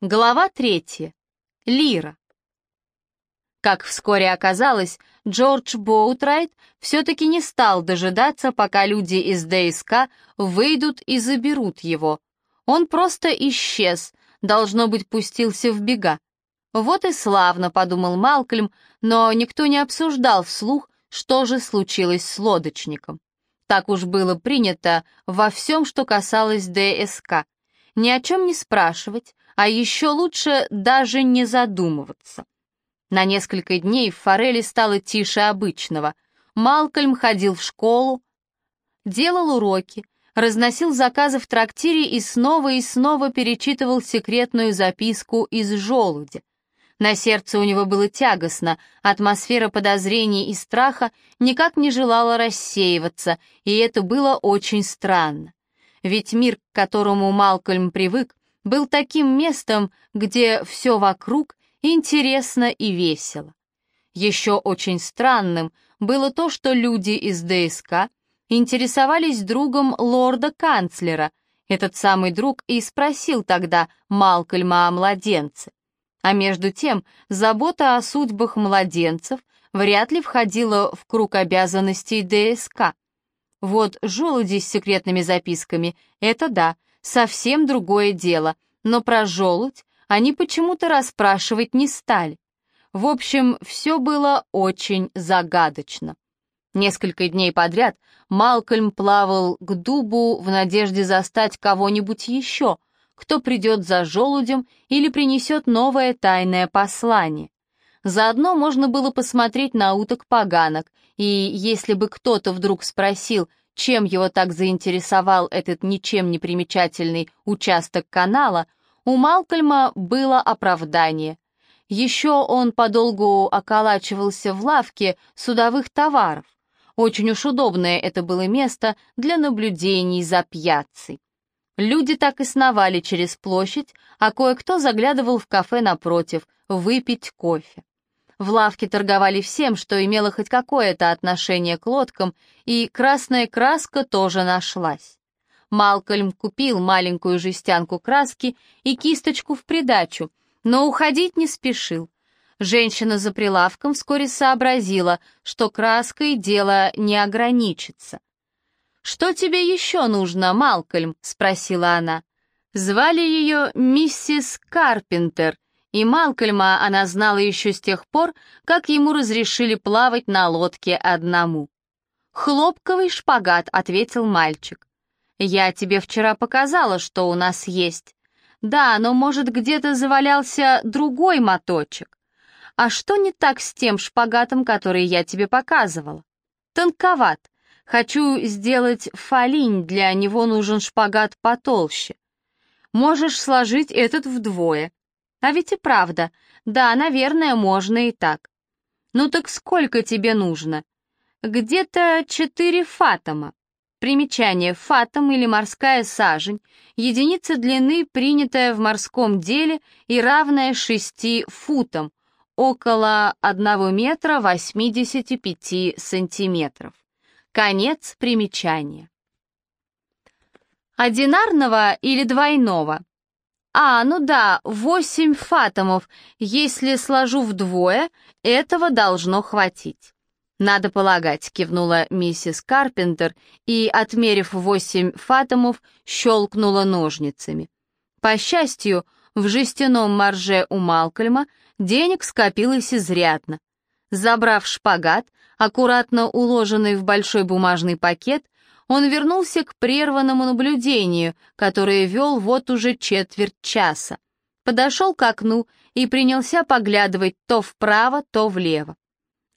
Глава третья. Лира. Как вскоре оказалось, Джордж Боутрайт все-таки не стал дожидаться, пока люди из ДСК выйдут и заберут его. Он просто исчез, должно быть, пустился в бега. Вот и славно, подумал Малкольм, но никто не обсуждал вслух, что же случилось с лодочником. Так уж было принято во всем, что касалось ДСК. Ни о чем не спрашивать, а еще лучше даже не задумываться. На несколько дней в Форели стало тише обычного. Малкольм ходил в школу, делал уроки, разносил заказы в трактире и снова и снова перечитывал секретную записку из желудя. На сердце у него было тягостно, атмосфера подозрений и страха никак не желала рассеиваться, и это было очень странно. Ведь мир, к которому Малкольм привык, был таким местом, где все вокруг интересно и весело. Еще очень странным было то, что люди из ДСК интересовались другом лорда-канцлера. Этот самый друг и спросил тогда Малкольма о младенце. А между тем, забота о судьбах младенцев вряд ли входила в круг обязанностей ДСК. Вот желуди с секретными записками — это да — совсем другое дело, но про желудь они почему-то расспрашивать не стали. В общем, все было очень загадочно. Несколько дней подряд Малкольм плавал к дубу в надежде застать кого-нибудь еще, кто придет за желудем или принесет новое тайное послание. Заодно можно было посмотреть на уток поганок, и если бы кто-то вдруг спросил, чем его так заинтересовал этот ничем не примечательный участок канала, у Малкольма было оправдание. Еще он подолгу околачивался в лавке судовых товаров. Очень уж удобное это было место для наблюдений за пьяцей. Люди так и сновали через площадь, а кое-кто заглядывал в кафе напротив, выпить кофе. В лавке торговали всем, что имело хоть какое-то отношение к лодкам, и красная краска тоже нашлась. Малкольм купил маленькую жестянку краски и кисточку в придачу, но уходить не спешил. Женщина за прилавком вскоре сообразила, что краской дело не ограничится. «Что тебе еще нужно, Малкольм?» — спросила она. Звали ее миссис Карпентер, и Малкольма она знала еще с тех пор, как ему разрешили плавать на лодке одному. «Хлопковый шпагат», — ответил мальчик. «Я тебе вчера показала, что у нас есть. Да, но, может, где-то завалялся другой моточек. А что не так с тем шпагатом, который я тебе показывала? Тонковат. Хочу сделать фалинь, для него нужен шпагат потолще. Можешь сложить этот вдвое. А ведь и правда. Да, наверное, можно и так. Ну так сколько тебе нужно? Где-то четыре фатома. Примечание фатом или морская сажень, единица длины, принятая в морском деле и равная шести футам, около 1 метра 85 сантиметров. Конец примечания. Одинарного или двойного? А, ну да, восемь фатомов. Если сложу вдвое, этого должно хватить. «Надо полагать», — кивнула миссис Карпентер и, отмерив восемь фатомов, щелкнула ножницами. По счастью, в жестяном марже у Малкольма денег скопилось изрядно. Забрав шпагат, аккуратно уложенный в большой бумажный пакет, он вернулся к прерванному наблюдению, которое вел вот уже четверть часа. Подошел к окну и принялся поглядывать то вправо, то влево.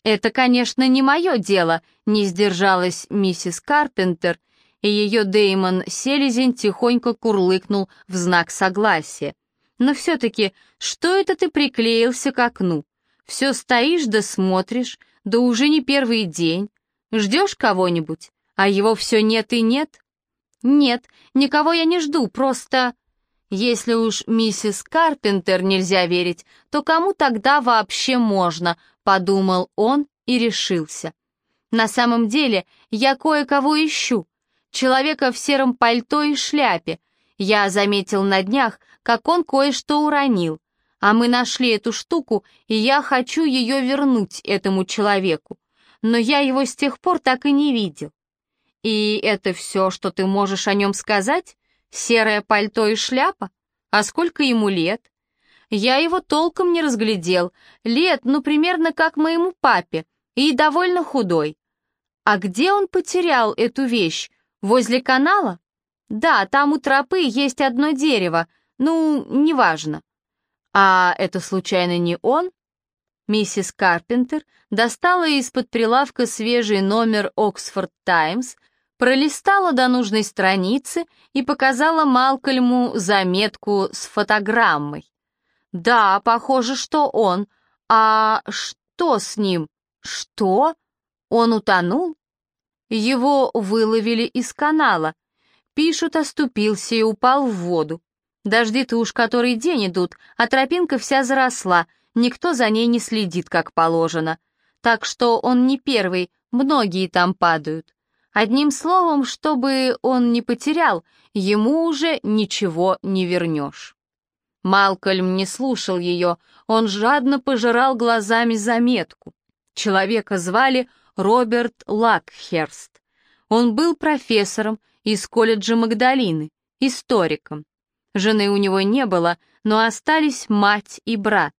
«Это, конечно, не мое дело», — не сдержалась миссис Карпентер, и ее Деймон Селезень тихонько курлыкнул в знак согласия. «Но все-таки, что это ты приклеился к окну? Все стоишь да смотришь, да уже не первый день. Ждешь кого-нибудь? А его все нет и нет? Нет, никого я не жду, просто... Если уж миссис Карпентер нельзя верить, то кому тогда вообще можно, подумал он и решился. На самом деле я кое-кого ищу. Человека в сером пальто и шляпе. Я заметил на днях, как он кое-что уронил. А мы нашли эту штуку, и я хочу ее вернуть этому человеку. Но я его с тех пор так и не видел. И это все, что ты можешь о нем сказать? Серое пальто и шляпа? А сколько ему лет? Я его толком не разглядел. Лет, ну, примерно как моему папе. И довольно худой. А где он потерял эту вещь? Возле канала? Да, там у тропы есть одно дерево. Ну, неважно. А это случайно не он? Миссис Карпентер достала из-под прилавка свежий номер «Оксфорд Таймс», пролистала до нужной страницы и показала Малкольму заметку с фотограммой. «Да, похоже, что он. А что с ним? Что? Он утонул?» Его выловили из канала. Пишут, оступился и упал в воду. Дожди-то уж который день идут, а тропинка вся заросла, никто за ней не следит, как положено. Так что он не первый, многие там падают. Одним словом, чтобы он не потерял, ему уже ничего не вернешь. Малкольм не слушал ее, он жадно пожирал глазами заметку. Человека звали Роберт Лакхерст. Он был профессором из колледжа Магдалины, историком. Жены у него не было, но остались мать и брат.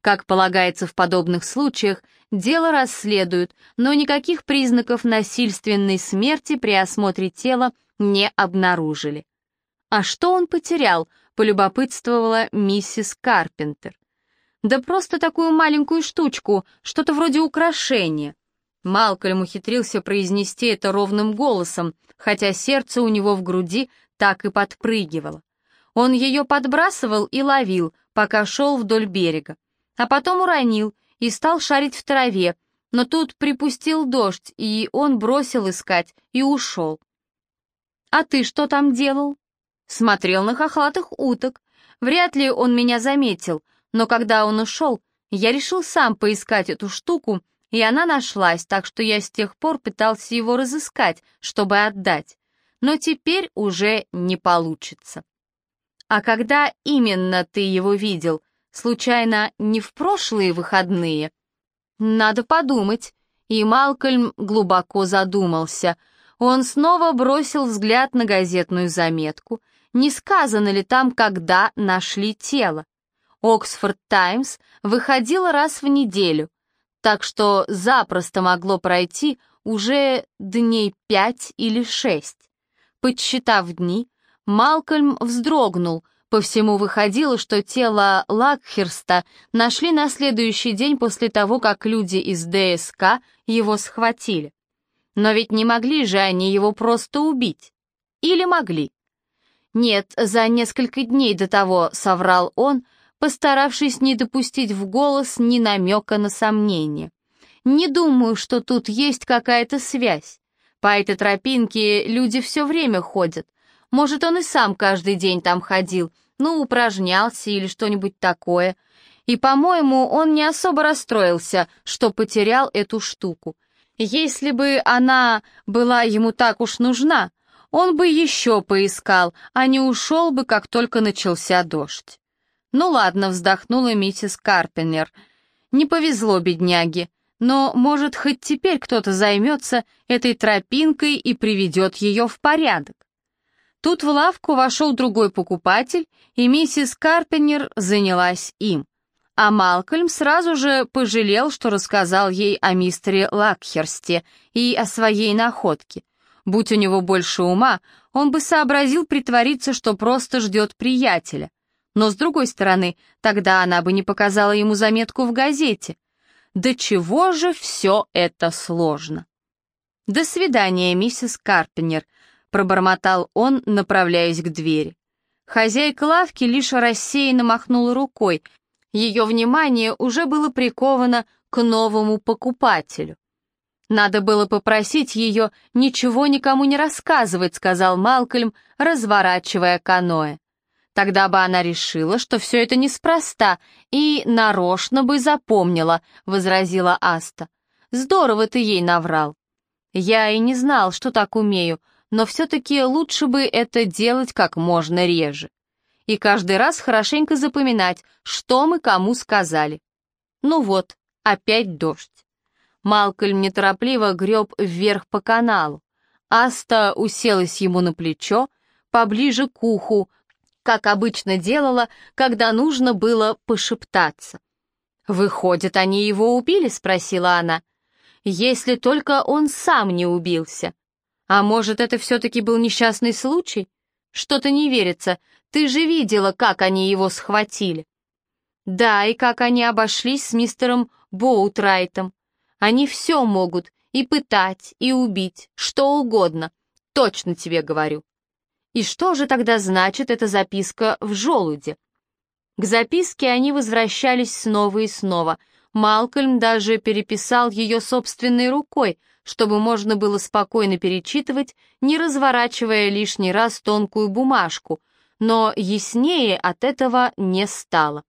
Как полагается в подобных случаях, дело расследуют, но никаких признаков насильственной смерти при осмотре тела не обнаружили. А что он потерял, полюбопытствовала миссис Карпентер. Да просто такую маленькую штучку, что-то вроде украшения. Малкольм ухитрился произнести это ровным голосом, хотя сердце у него в груди так и подпрыгивало. Он ее подбрасывал и ловил, пока шел вдоль берега, а потом уронил и стал шарить в траве, но тут припустил дождь, и он бросил искать и ушел. «А ты что там делал?» Смотрел на хохлатых уток. Вряд ли он меня заметил, но когда он ушел, я решил сам поискать эту штуку, и она нашлась, так что я с тех пор пытался его разыскать, чтобы отдать. Но теперь уже не получится. А когда именно ты его видел? Случайно не в прошлые выходные? Надо подумать. И Малкольм глубоко задумался. Он снова бросил взгляд на газетную заметку — не сказано ли там, когда нашли тело. Оксфорд Таймс выходила раз в неделю, так что запросто могло пройти уже дней пять или шесть. Подсчитав дни, Малкольм вздрогнул, по всему выходило, что тело Лакхерста нашли на следующий день после того, как люди из ДСК его схватили. Но ведь не могли же они его просто убить. Или могли? «Нет, за несколько дней до того», — соврал он, постаравшись не допустить в голос ни намека на сомнение. «Не думаю, что тут есть какая-то связь. По этой тропинке люди все время ходят. Может, он и сам каждый день там ходил, ну, упражнялся или что-нибудь такое. И, по-моему, он не особо расстроился, что потерял эту штуку. Если бы она была ему так уж нужна, он бы еще поискал, а не ушел бы, как только начался дождь. Ну ладно, вздохнула миссис Карпенер. Не повезло бедняге, но, может, хоть теперь кто-то займется этой тропинкой и приведет ее в порядок. Тут в лавку вошел другой покупатель, и миссис Карпенер занялась им. А Малкольм сразу же пожалел, что рассказал ей о мистере Лакхерсте и о своей находке. Будь у него больше ума, он бы сообразил притвориться, что просто ждет приятеля. Но с другой стороны, тогда она бы не показала ему заметку в газете. До чего же все это сложно? «До свидания, миссис Карпенер», — пробормотал он, направляясь к двери. Хозяйка лавки лишь рассеянно махнула рукой. Ее внимание уже было приковано к новому покупателю. «Надо было попросить ее ничего никому не рассказывать», — сказал Малкольм, разворачивая каноэ. «Тогда бы она решила, что все это неспроста, и нарочно бы запомнила», — возразила Аста. «Здорово ты ей наврал». «Я и не знал, что так умею, но все-таки лучше бы это делать как можно реже». и каждый раз хорошенько запоминать, что мы кому сказали. Ну вот, опять дождь. Малкольм неторопливо греб вверх по каналу. Аста уселась ему на плечо, поближе к уху, как обычно делала, когда нужно было пошептаться. «Выходит, они его убили?» — спросила она. «Если только он сам не убился. А может, это все-таки был несчастный случай? Что-то не верится. Ты же видела, как они его схватили». «Да, и как они обошлись с мистером Боутрайтом. Они все могут, и пытать, и убить, что угодно. Точно тебе говорю. И что же тогда значит эта записка в желуде? К записке они возвращались снова и снова. Малкольм даже переписал ее собственной рукой, чтобы можно было спокойно перечитывать, не разворачивая лишний раз тонкую бумажку, но яснее от этого не стало.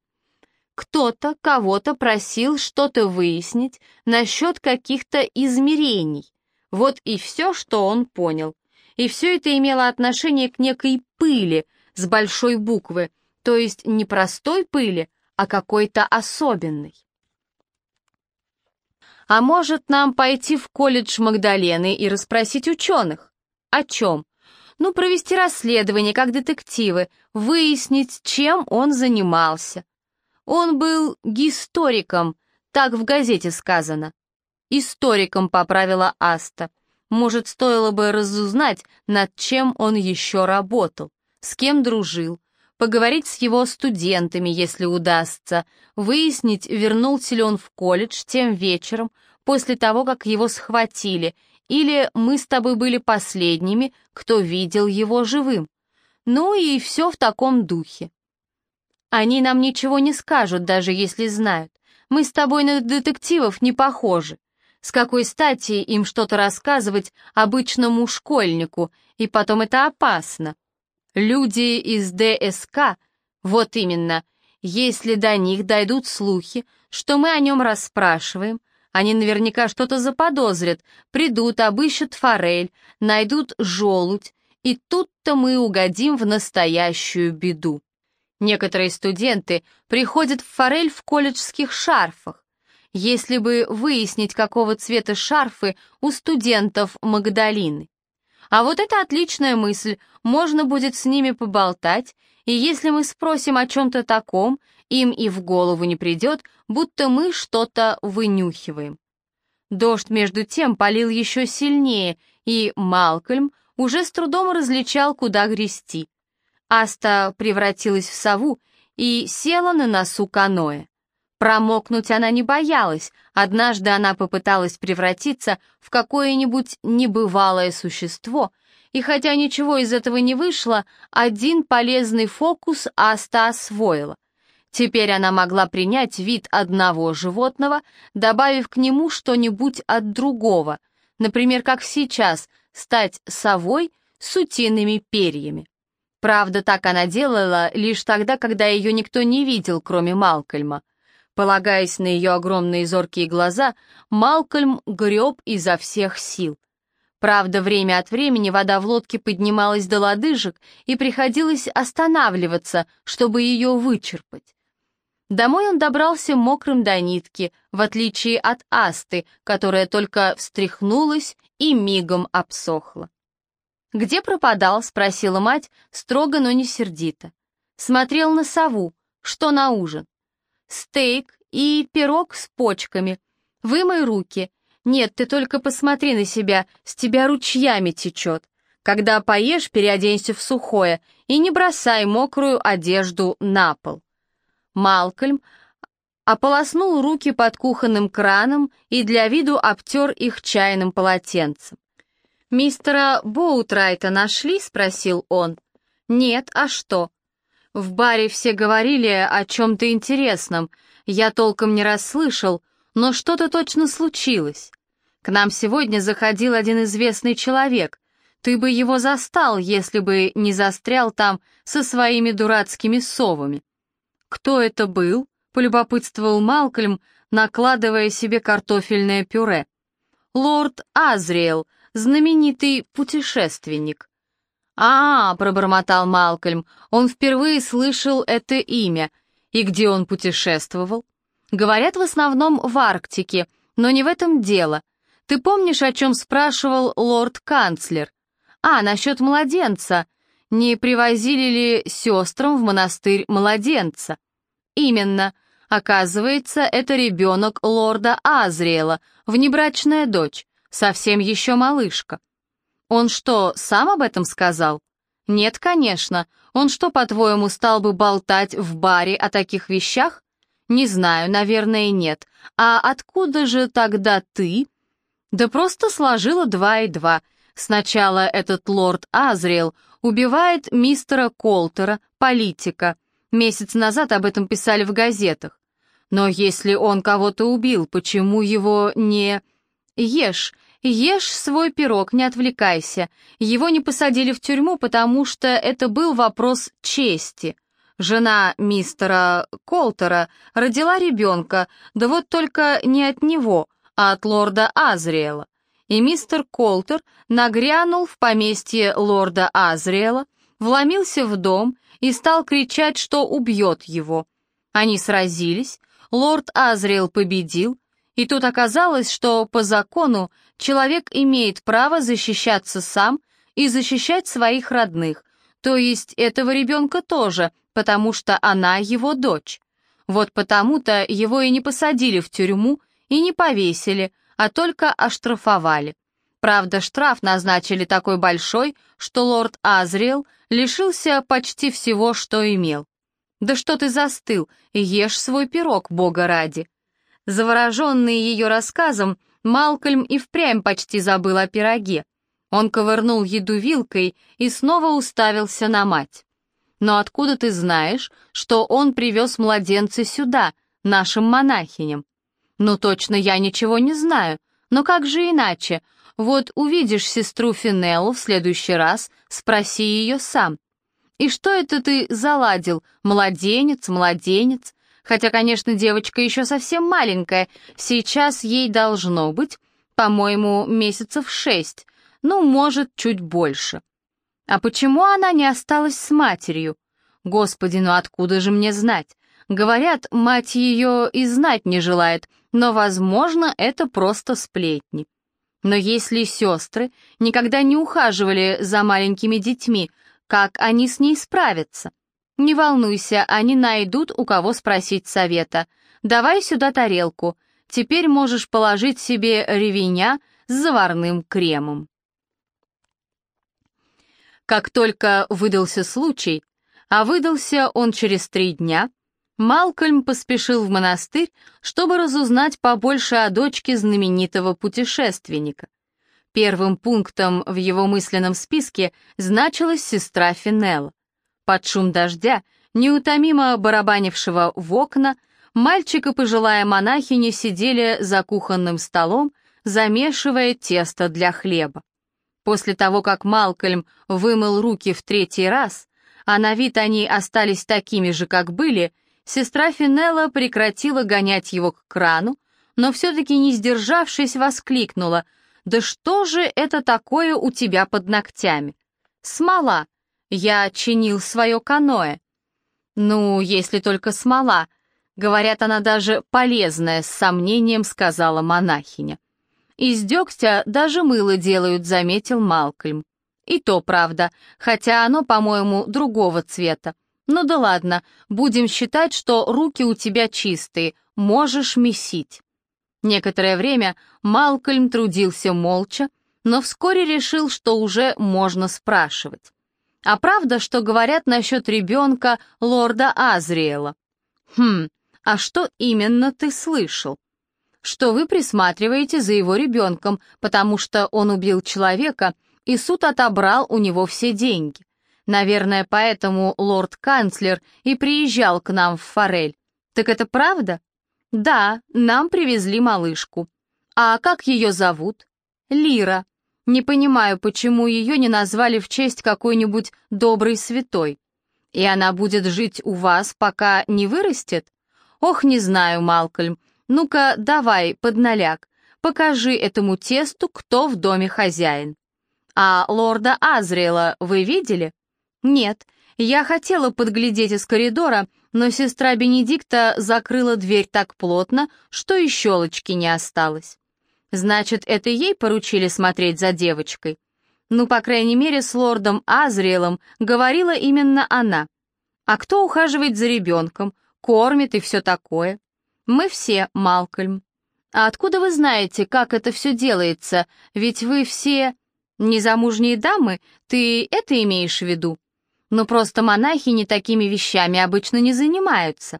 Кто-то кого-то просил что-то выяснить насчет каких-то измерений. Вот и все, что он понял. И все это имело отношение к некой пыли с большой буквы, то есть не простой пыли, а какой-то особенной. А может нам пойти в колледж Магдалены и расспросить ученых? О чем? Ну, провести расследование, как детективы, выяснить, чем он занимался. Он был гисториком, так в газете сказано. Историком поправила Аста. Может, стоило бы разузнать, над чем он еще работал, с кем дружил, поговорить с его студентами, если удастся, выяснить, вернулся ли он в колледж тем вечером, после того, как его схватили, или мы с тобой были последними, кто видел его живым. Ну и все в таком духе. Они нам ничего не скажут, даже если знают. Мы с тобой на детективов не похожи. С какой стати им что-то рассказывать обычному школьнику, и потом это опасно. Люди из ДСК, вот именно, если до них дойдут слухи, что мы о нем расспрашиваем, они наверняка что-то заподозрят, придут, обыщут форель, найдут желудь, и тут-то мы угодим в настоящую беду. Некоторые студенты приходят в форель в колледжских шарфах. Если бы выяснить, какого цвета шарфы у студентов Магдалины. А вот это отличная мысль, можно будет с ними поболтать, и если мы спросим о чем-то таком, им и в голову не придет, будто мы что-то вынюхиваем. Дождь между тем полил еще сильнее, и Малкольм уже с трудом различал, куда грести. Аста превратилась в сову и села на носу каноэ. Промокнуть она не боялась, однажды она попыталась превратиться в какое-нибудь небывалое существо, и хотя ничего из этого не вышло, один полезный фокус Аста освоила. Теперь она могла принять вид одного животного, добавив к нему что-нибудь от другого, например, как сейчас, стать совой с утиными перьями. Правда, так она делала лишь тогда, когда ее никто не видел, кроме Малкольма. Полагаясь на ее огромные зоркие глаза, Малкольм греб изо всех сил. Правда, время от времени вода в лодке поднималась до лодыжек, и приходилось останавливаться, чтобы ее вычерпать. Домой он добрался мокрым до нитки, в отличие от Асты, которая только встряхнулась и мигом обсохла. «Где пропадал?» — спросила мать, строго, но не сердито. Смотрел на сову. Что на ужин? «Стейк и пирог с почками. Вымой руки. Нет, ты только посмотри на себя, с тебя ручьями течет. Когда поешь, переоденься в сухое и не бросай мокрую одежду на пол». Малкольм ополоснул руки под кухонным краном и для виду обтер их чайным полотенцем. «Мистера Боутрайта нашли?» — спросил он. «Нет, а что?» «В баре все говорили о чем-то интересном. Я толком не расслышал, но что-то точно случилось. К нам сегодня заходил один известный человек. Ты бы его застал, если бы не застрял там со своими дурацкими совами». «Кто это был?» — полюбопытствовал Малкольм, накладывая себе картофельное пюре. «Лорд Азриэл», знаменитый путешественник. «А, — пробормотал Малкольм, — он впервые слышал это имя. И где он путешествовал?» «Говорят, в основном в Арктике, но не в этом дело. Ты помнишь, о чем спрашивал лорд-канцлер? А, насчет младенца. Не привозили ли сестрам в монастырь младенца?» «Именно. Оказывается, это ребенок лорда Азриэла, внебрачная дочь, совсем еще малышка. Он что, сам об этом сказал? Нет, конечно. Он что, по-твоему, стал бы болтать в баре о таких вещах? Не знаю, наверное, нет. А откуда же тогда ты? Да просто сложила два и два. Сначала этот лорд Азриэл убивает мистера Колтера, политика. Месяц назад об этом писали в газетах. Но если он кого-то убил, почему его не... Ешь, ешь свой пирог, не отвлекайся. Его не посадили в тюрьму, потому что это был вопрос чести. Жена мистера Колтера родила ребенка, да вот только не от него, а от лорда Азриэла. И мистер Колтер нагрянул в поместье лорда Азриэла, вломился в дом и стал кричать, что убьет его. Они сразились, лорд Азриэл победил, и тут оказалось, что по закону человек имеет право защищаться сам и защищать своих родных, то есть этого ребенка тоже, потому что она его дочь. Вот потому-то его и не посадили в тюрьму и не повесили, а только оштрафовали. Правда, штраф назначили такой большой, что лорд Азриэл лишился почти всего, что имел. «Да что ты застыл? Ешь свой пирог, бога ради!» Завороженный ее рассказом, Малкольм и впрямь почти забыл о пироге. Он ковырнул еду вилкой и снова уставился на мать. «Но откуда ты знаешь, что он привез младенца сюда, нашим монахиням?» «Ну точно я ничего не знаю, но как же иначе? Вот увидишь сестру Финеллу в следующий раз, спроси ее сам. И что это ты заладил? Младенец, младенец? Хотя, конечно, девочка еще совсем маленькая, сейчас ей должно быть, по-моему, месяцев шесть, ну, может, чуть больше. А почему она не осталась с матерью? Господи, ну откуда же мне знать? Говорят, мать ее и знать не желает, но, возможно, это просто сплетни. Но если сестры никогда не ухаживали за маленькими детьми, как они с ней справятся? «Не волнуйся, они найдут, у кого спросить совета. Давай сюда тарелку. Теперь можешь положить себе ревеня с заварным кремом». Как только выдался случай, а выдался он через три дня, Малкольм поспешил в монастырь, чтобы разузнать побольше о дочке знаменитого путешественника. Первым пунктом в его мысленном списке значилась сестра Финелла. Под шум дождя, неутомимо барабанившего в окна, мальчик и пожилая монахиня сидели за кухонным столом, замешивая тесто для хлеба. После того, как Малкольм вымыл руки в третий раз, а на вид они остались такими же, как были, сестра Финелла прекратила гонять его к крану, но все-таки, не сдержавшись, воскликнула, «Да что же это такое у тебя под ногтями?» «Смола», я чинил свое каноэ. Ну, если только смола. Говорят, она даже полезная, с сомнением сказала монахиня. Из дегтя даже мыло делают, заметил Малкольм. И то правда, хотя оно, по-моему, другого цвета. Ну да ладно, будем считать, что руки у тебя чистые, можешь месить. Некоторое время Малкольм трудился молча, но вскоре решил, что уже можно спрашивать. А правда, что говорят насчет ребенка лорда Азриэла? Хм, а что именно ты слышал? Что вы присматриваете за его ребенком, потому что он убил человека, и суд отобрал у него все деньги. Наверное, поэтому лорд-канцлер и приезжал к нам в Форель. Так это правда? Да, нам привезли малышку. А как ее зовут? Лира. Не понимаю, почему ее не назвали в честь какой-нибудь доброй святой. И она будет жить у вас, пока не вырастет? Ох, не знаю, Малкольм. Ну-ка, давай, подналяк, покажи этому тесту, кто в доме хозяин. А лорда Азриэла вы видели? Нет, я хотела подглядеть из коридора, но сестра Бенедикта закрыла дверь так плотно, что и щелочки не осталось. Значит, это ей поручили смотреть за девочкой? Ну, по крайней мере, с лордом Азриэлом говорила именно она. А кто ухаживает за ребенком, кормит и все такое? Мы все, Малкольм. А откуда вы знаете, как это все делается? Ведь вы все... Незамужние дамы, ты это имеешь в виду? Ну просто монахи не такими вещами обычно не занимаются.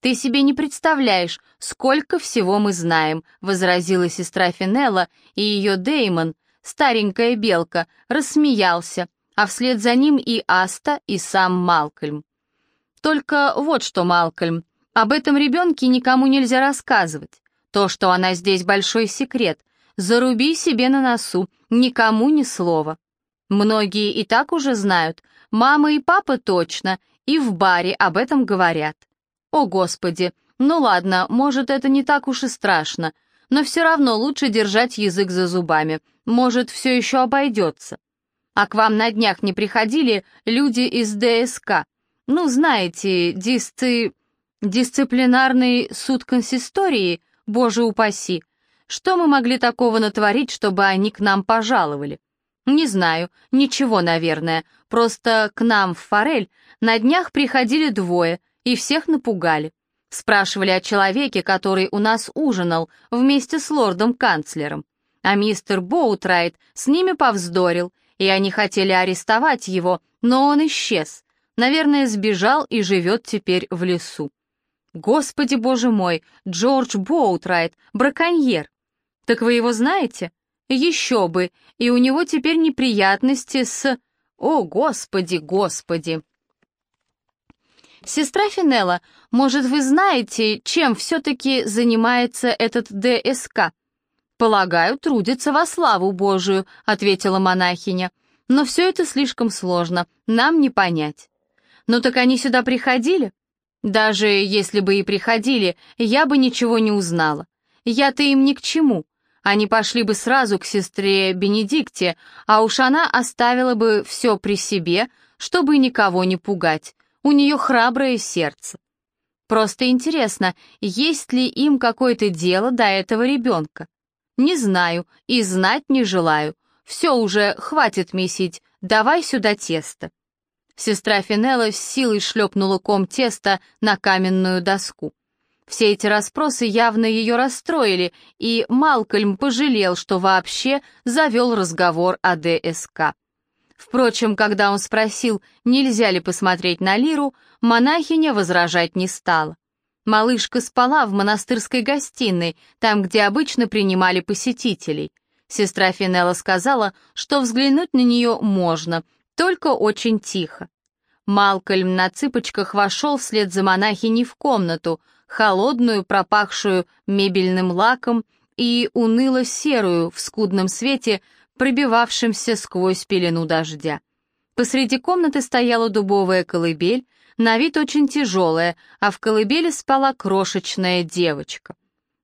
Ты себе не представляешь, сколько всего мы знаем, возразила сестра Финелла, и ее Деймон, старенькая белка, рассмеялся, а вслед за ним и Аста, и сам Малкольм. Только вот что, Малкольм, об этом ребенке никому нельзя рассказывать. То, что она здесь, большой секрет. Заруби себе на носу, никому ни слова. Многие и так уже знают, мама и папа точно, и в баре об этом говорят. О, Господи, ну ладно, может, это не так уж и страшно, но все равно лучше держать язык за зубами, может, все еще обойдется. А к вам на днях не приходили люди из ДСК? Ну, знаете, дисци... дисциплинарный суд консистории, боже упаси. Что мы могли такого натворить, чтобы они к нам пожаловали? Не знаю, ничего, наверное. Просто к нам в Форель на днях приходили двое и всех напугали. Спрашивали о человеке, который у нас ужинал вместе с лордом-канцлером. А мистер Боутрайт с ними повздорил, и они хотели арестовать его, но он исчез. Наверное, сбежал и живет теперь в лесу. Господи боже мой, Джордж Боутрайт, браконьер. Так вы его знаете? Еще бы, и у него теперь неприятности с... О, господи, господи! Сестра Финелла, может, вы знаете, чем все-таки занимается этот ДСК? Полагаю, трудится во славу Божию, ответила монахиня. Но все это слишком сложно, нам не понять. Ну так они сюда приходили? Даже если бы и приходили, я бы ничего не узнала. Я-то им ни к чему. Они пошли бы сразу к сестре Бенедикте, а уж она оставила бы все при себе, чтобы никого не пугать. У нее храброе сердце. Просто интересно, есть ли им какое-то дело до этого ребенка? Не знаю и знать не желаю. Все уже, хватит месить, давай сюда тесто. Сестра Финелла с силой шлепнула ком теста на каменную доску. Все эти расспросы явно ее расстроили, и Малкольм пожалел, что вообще завел разговор о ДСК. Впрочем, когда он спросил, нельзя ли посмотреть на Лиру, монахиня возражать не стала. Малышка спала в монастырской гостиной, там, где обычно принимали посетителей. Сестра Финелла сказала, что взглянуть на нее можно, только очень тихо. Малкольм на цыпочках вошел вслед за монахиней в комнату, холодную, пропахшую мебельным лаком и уныло-серую в скудном свете, пробивавшемся сквозь пелену дождя. Посреди комнаты стояла дубовая колыбель, на вид очень тяжелая, а в колыбели спала крошечная девочка.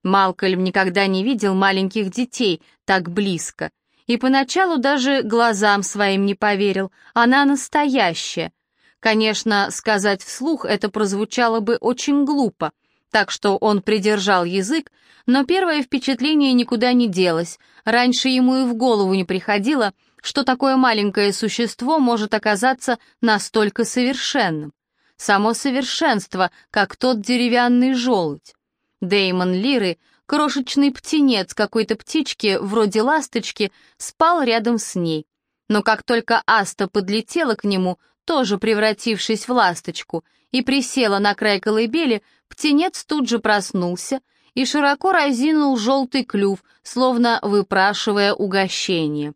Малкольм никогда не видел маленьких детей так близко, и поначалу даже глазам своим не поверил, она настоящая. Конечно, сказать вслух это прозвучало бы очень глупо, так что он придержал язык, но первое впечатление никуда не делось. Раньше ему и в голову не приходило, что такое маленькое существо может оказаться настолько совершенным. Само совершенство, как тот деревянный желудь. Деймон Лиры, крошечный птенец какой-то птички, вроде ласточки, спал рядом с ней. Но как только Аста подлетела к нему, тоже превратившись в ласточку, и присела на край колыбели, птенец тут же проснулся и широко разинул желтый клюв, словно выпрашивая угощение.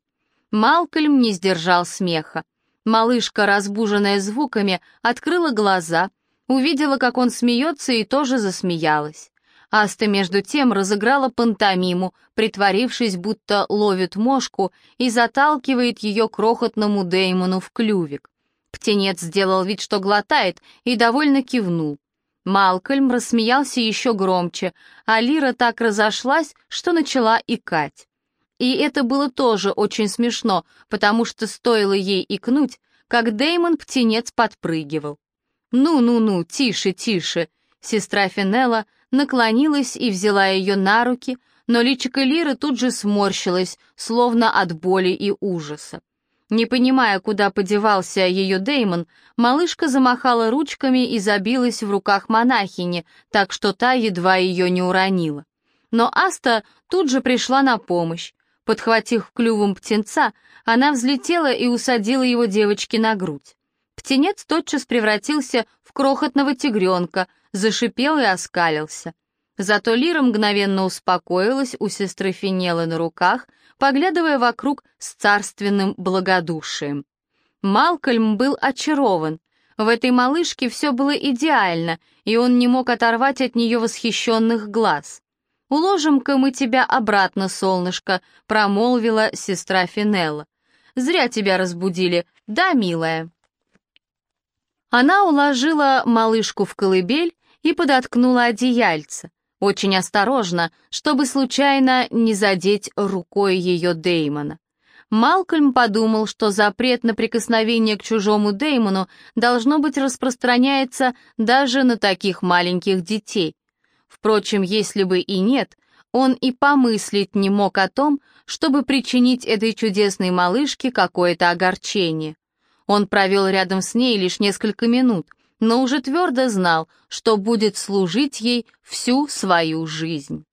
Малкольм не сдержал смеха. Малышка, разбуженная звуками, открыла глаза, увидела, как он смеется, и тоже засмеялась. Аста, между тем, разыграла пантомиму, притворившись, будто ловит мошку и заталкивает ее крохотному Деймону в клювик. Птенец сделал вид, что глотает, и довольно кивнул. Малкольм рассмеялся еще громче, а Лира так разошлась, что начала икать. И это было тоже очень смешно, потому что стоило ей икнуть, как Деймон птенец подпрыгивал. «Ну-ну-ну, тише, тише!» Сестра Финелла наклонилась и взяла ее на руки, но личико Лиры тут же сморщилось, словно от боли и ужаса. Не понимая, куда подевался ее Деймон, малышка замахала ручками и забилась в руках монахини, так что та едва ее не уронила. Но Аста тут же пришла на помощь. Подхватив клювом птенца, она взлетела и усадила его девочке на грудь. Птенец тотчас превратился в крохотного тигренка, зашипел и оскалился. Зато Лира мгновенно успокоилась у сестры Финелы на руках, поглядывая вокруг с царственным благодушием. Малкольм был очарован. В этой малышке все было идеально, и он не мог оторвать от нее восхищенных глаз. «Уложим-ка мы тебя обратно, солнышко», — промолвила сестра Финелла. «Зря тебя разбудили, да, милая?» Она уложила малышку в колыбель и подоткнула одеяльце, очень осторожно, чтобы случайно не задеть рукой ее Деймона. Малкольм подумал, что запрет на прикосновение к чужому Деймону должно быть распространяется даже на таких маленьких детей. Впрочем, если бы и нет, он и помыслить не мог о том, чтобы причинить этой чудесной малышке какое-то огорчение. Он провел рядом с ней лишь несколько минут, но уже твердо знал, что будет служить ей всю свою жизнь.